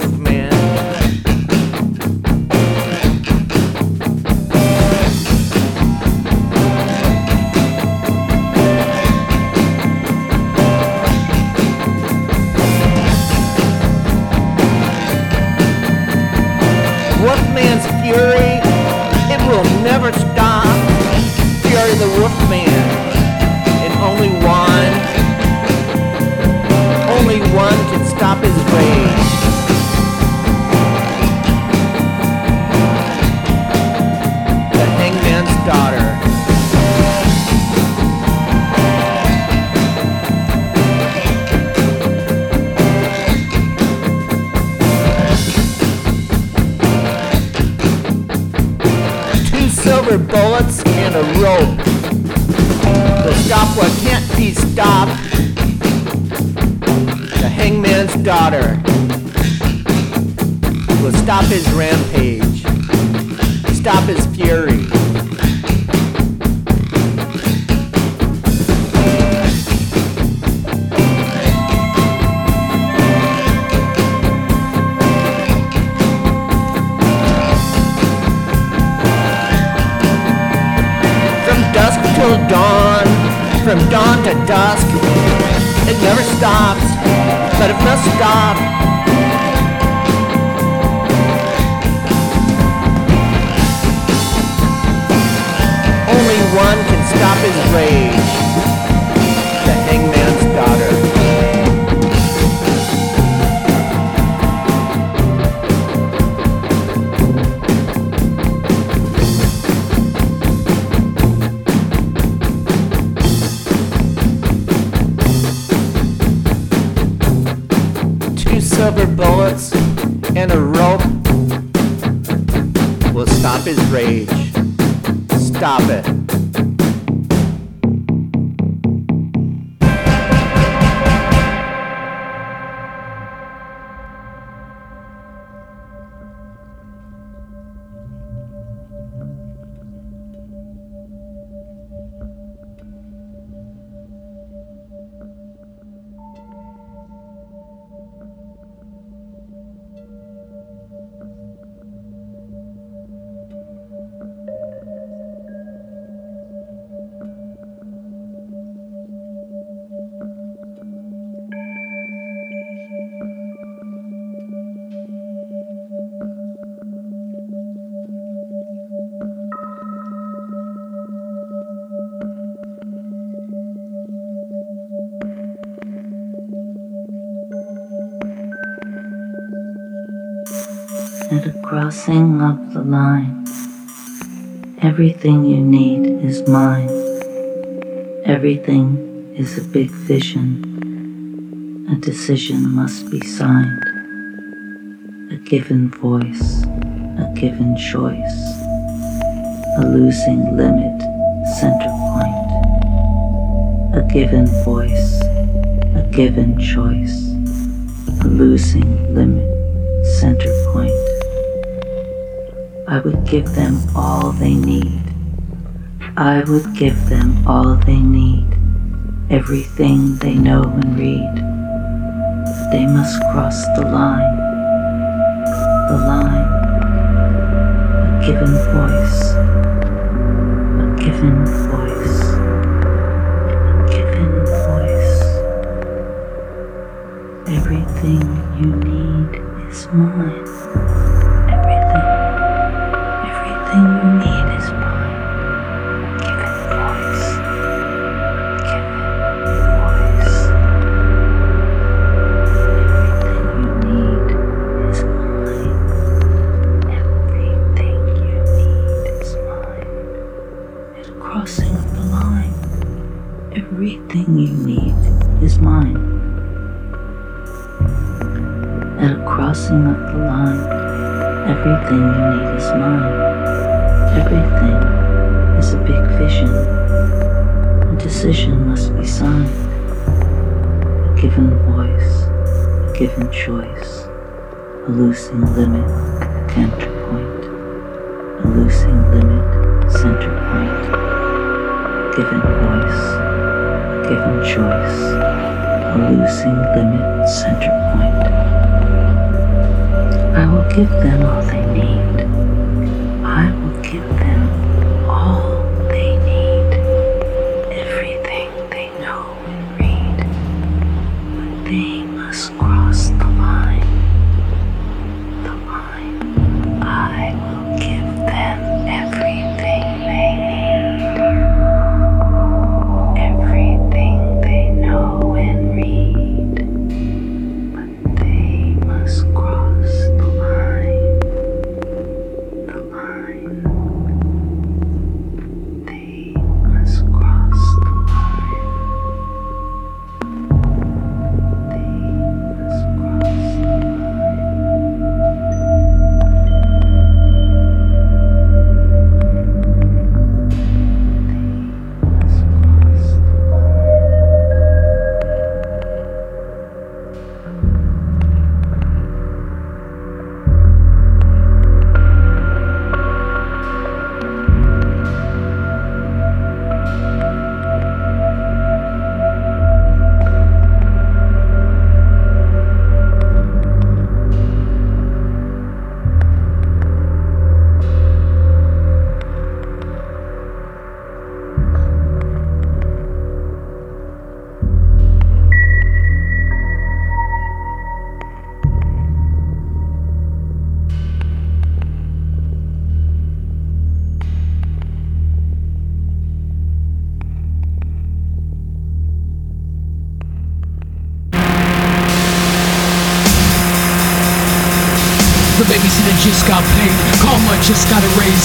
Of his rampage, stop his fury. From dusk till dawn, from dawn to dusk, it never stops, but it must stop. One can stop his rage. The hangman's daughter. Two silver bullets and a rope will stop his rage. Stop it. A crossing of the line, everything you need is mine. Everything is a big vision. A decision must be signed. A given voice, a given choice. A losing limit, center point. A given voice, a given choice. A losing limit, center point. I would give them all they need. I would give them all they need, everything they know and read. But they must cross the line, the line, a given voice, give them all they need.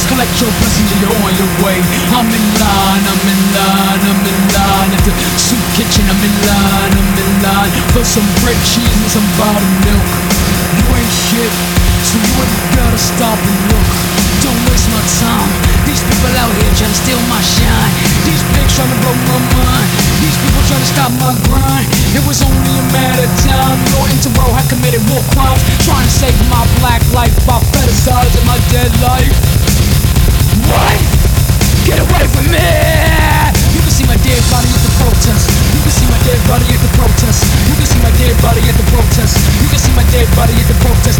Collect your blessings and you're on your way. I'm in line, I'm in line, I'm in line. At the soup kitchen, I'm in line, I'm in line. For some bread, cheese, and some bottled milk. You ain't shit, so you ain't gotta stop and look. Don't waste my time. These people out here trying to steal my shine. These pigs trying to blow my mind. These people trying to stop my grind. It was only a matter of time. Your interro had committed war crimes. Trying to save my black life by fetishizing my dead life. What? Get away from me! You can see my dead body at the protest. You can see my dead body at the protest. You can see my dead body at the protest. You can see my dead body at the protest.